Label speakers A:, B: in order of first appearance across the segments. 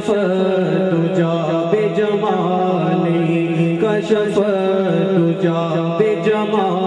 A: کشف تجا بے جمالی کشف تجا بے جمالی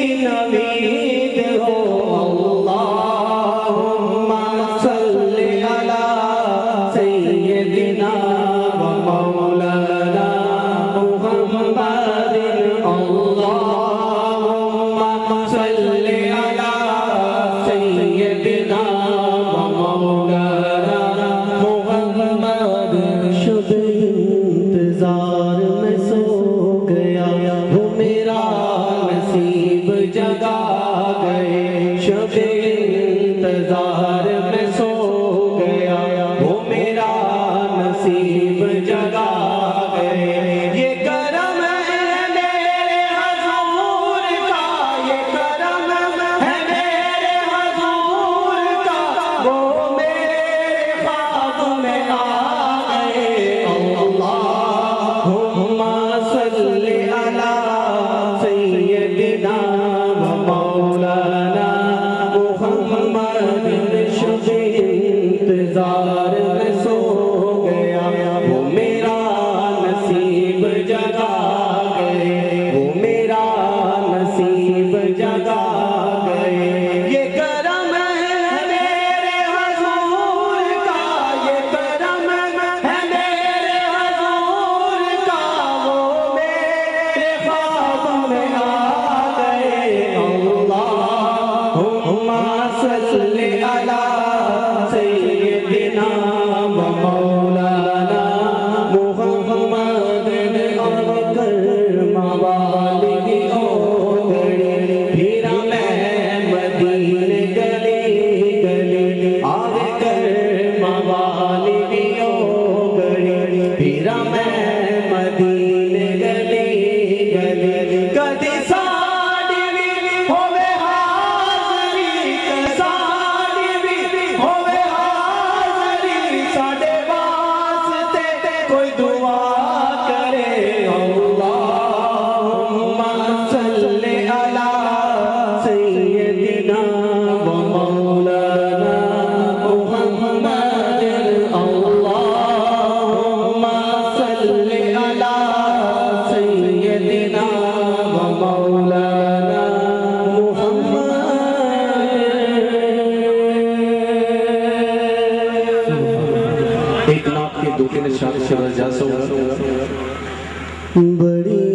A: نبی شبر جاسو۔ بڑی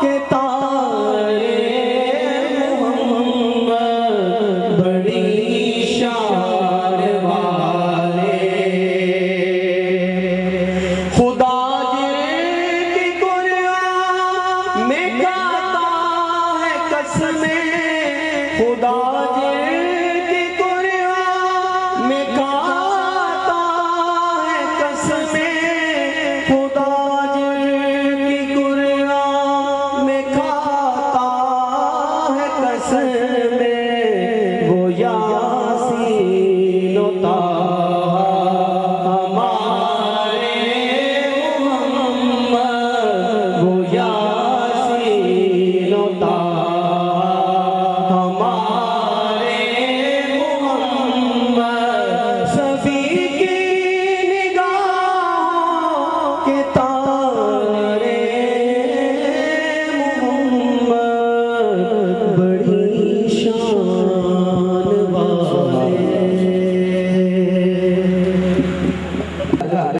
A: کے تارے